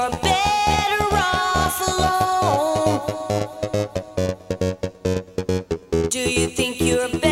Do you think you're better?